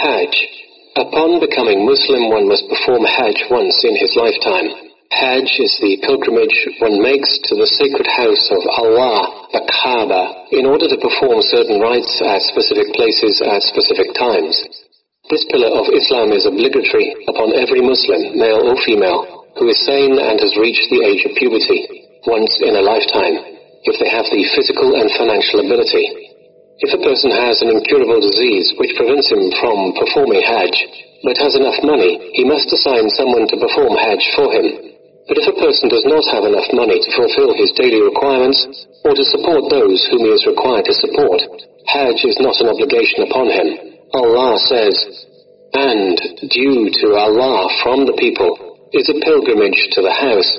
Hajj. Upon becoming Muslim, one must perform Hajj once in his lifetime. Hajj is the pilgrimage one makes to the sacred house of Allah, the Kaaba, in order to perform certain rites at specific places at specific times. This pillar of Islam is obligatory upon every Muslim, male or female, who is sane and has reached the age of puberty, once in a lifetime, if they have the physical and financial ability. If a person has an incurable disease which prevents him from performing Hajj, but has enough money, he must assign someone to perform Hajj for him. But if a person does not have enough money to fulfill his daily requirements or to support those whom he is required to support, Hajj is not an obligation upon him. Allah says, And due to Allah from the people is a pilgrimage to the house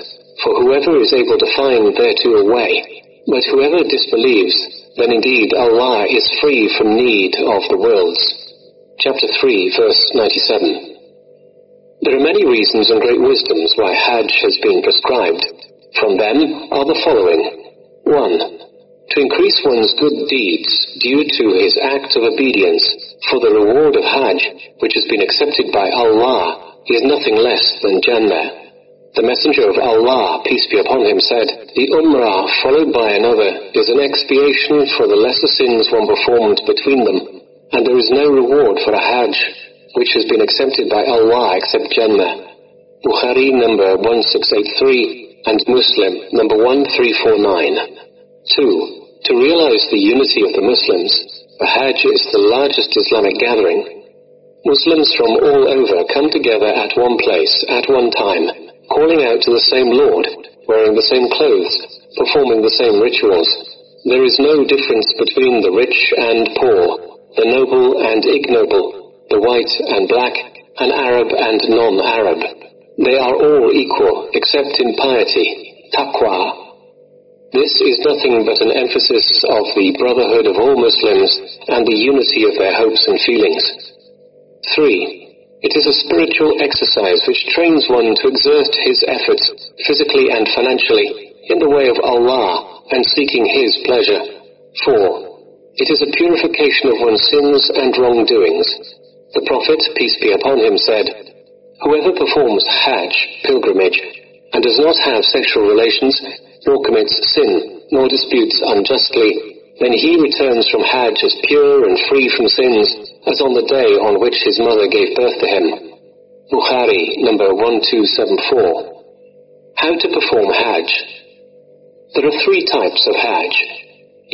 for whoever is able to find thereto a way. But whoever disbelieves, then indeed Allah is free from need of the worlds. Chapter 3, verse 97. There are many reasons and great wisdoms why Hajj has been prescribed. From them are the following. 1. To increase one's good deeds due to his act of obedience, for the reward of Hajj, which has been accepted by Allah, is nothing less than Jannah. The Messenger of Allah, peace be upon him, said, The Umrah followed by another is an expiation for the lesser sins one performed between them, and there is no reward for a Hajj which has been accepted by Allah except Jannah. Bukhari number 1683 and Muslim number 1349. 2. To realize the unity of the Muslims, the Hajj is the largest Islamic gathering. Muslims from all over come together at one place, at one time, calling out to the same Lord, wearing the same clothes, performing the same rituals. There is no difference between the rich and poor, the noble and ignoble, the white and black, an Arab and non-Arab. They are all equal, except in piety, taqwa. This is nothing but an emphasis of the brotherhood of all Muslims and the unity of their hopes and feelings. 3. It is a spiritual exercise which trains one to exert his efforts, physically and financially, in the way of Allah and seeking His pleasure. 4. It is a purification of one's sins and wrongdoings, the Prophet, peace be upon him, said, Whoever performs Hajj, pilgrimage, and does not have sexual relations, nor commits sin, nor disputes unjustly, then he returns from Hajj as pure and free from sins as on the day on which his mother gave birth to him. Bukhari, number 1274. How to perform Hajj. There are three types of Hajj.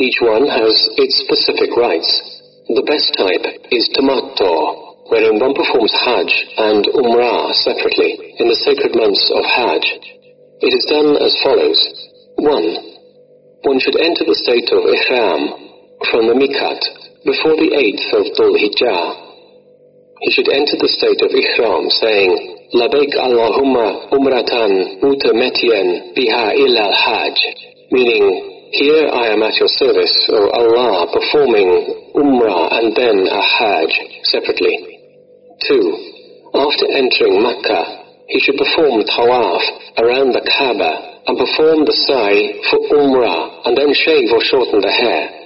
Each one has its specific rites. The best type is tamattu, wherein one performs Hajj and Umrah separately in the sacred months of Hajj. It is done as follows. 1. One should enter the state of Ihram from the Miqat before the 8th of Dhul Hijjah. He should enter the state of Ihram saying, Labaik Allahumma Umratan Mutametian Biha illa al-Hajj, meaning, here I am at your service, O Allah, performing Umrah and then a Hajj separately. 2. After entering Mecca, he should perform tawaf around the Kaaba and perform the sa'i for Umrah and then shave or shorten the hair.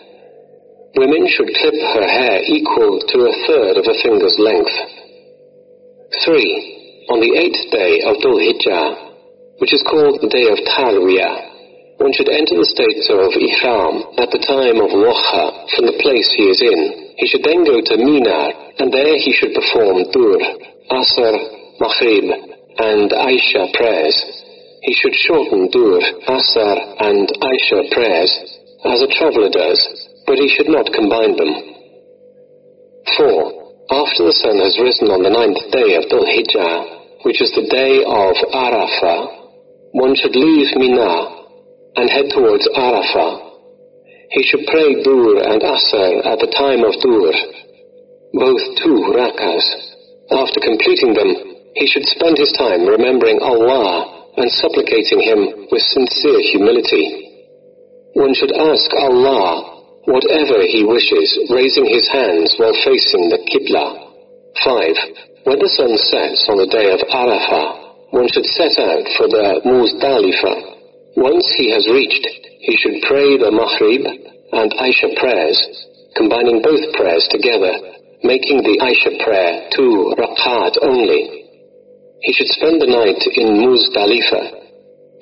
Women should clip her hair equal to a third of a finger's length. 3. On the eighth day of Dhul Hijjah, which is called the day of Tarwiyah, one should enter the state of Ihram at the time of Duha from the place he is in he should then go to Mina, and there he should perform Dhuhr, Asr, Maghrib, and Isha prayers. He should shorten Dhuhr, Asr, and Isha prayers, as a traveler does, but he should not combine them. 4. After the sun has risen on the ninth day of Dhul Hijjah, which is the day of Arafah, one should leave Mina and head towards Arafah he should pray Dhuhr and Asr at the time of Dhuhr, both two rakas. After completing them, he should spend his time remembering Allah and supplicating Him with sincere humility. One should ask Allah whatever he wishes, raising his hands while facing the Qibla. 5. When the sun sets on the day of Arafah, one should set out for the Muzdalifah. Once he has reached he should pray the Maghrib and Isha prayers, combining both prayers together, making the Isha prayer two rakat only. He should spend the night in Muzdalifah.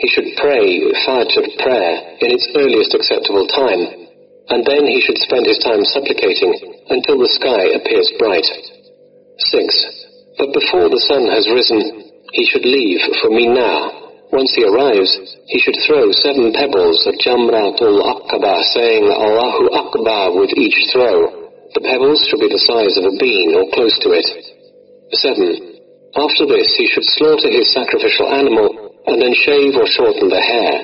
He should pray Fajr prayer in its earliest acceptable time, and then he should spend his time supplicating until the sky appears bright. 6. But before the sun has risen, he should leave for Mina. Once he arrives, he should throw seven pebbles at Jamratul Aqaba, saying Allahu Akbar with each throw. The pebbles should be the size of a bean or close to it. 7. After this, he should slaughter his sacrificial animal and then shave or shorten the hair.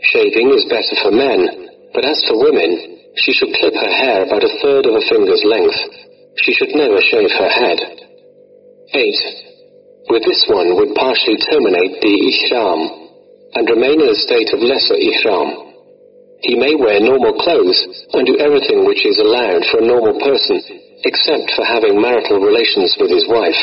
Shaving is better for men, but as for women, she should clip her hair about a third of a finger's length. She should never shave her head. 8. With this one would partially terminate the ihram and remain in a state of lesser ihram. He may wear normal clothes and do everything which is allowed for a normal person except for having marital relations with his wife.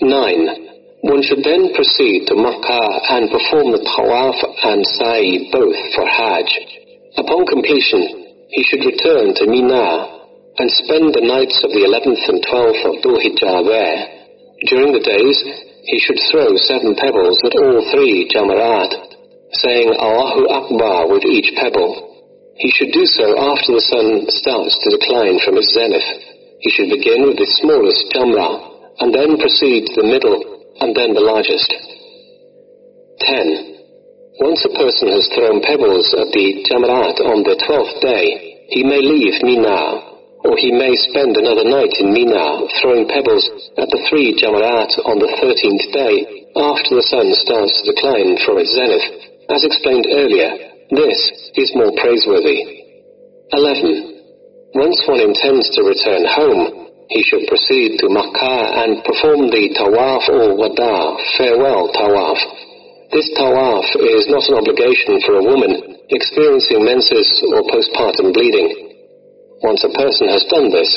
9. One should then proceed to Makkah and perform the tawaf and sa'i both for Hajj. Upon completion, he should return to Mina and spend the nights of the 11th and 12th of Dhul Hijjah there. During the days, he should throw seven pebbles at all three Jamarat, saying Allahu Akbar with each pebble. He should do so after the sun starts to decline from its zenith. He should begin with the smallest Jamra, and then proceed to the middle, and then the largest. 10. Once a person has thrown pebbles at the Jamarat on the twelfth day, he may leave Mina or he may spend another night in Mina throwing pebbles at the three Jamarat on the thirteenth day after the sun starts to decline from its zenith. As explained earlier, this is more praiseworthy. 11. Once one intends to return home, he should proceed to Makkah and perform the Tawaf al-Wada, farewell Tawaf. This Tawaf is not an obligation for a woman experiencing menses or postpartum bleeding. Once a person has done this,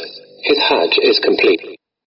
his Hajj is complete.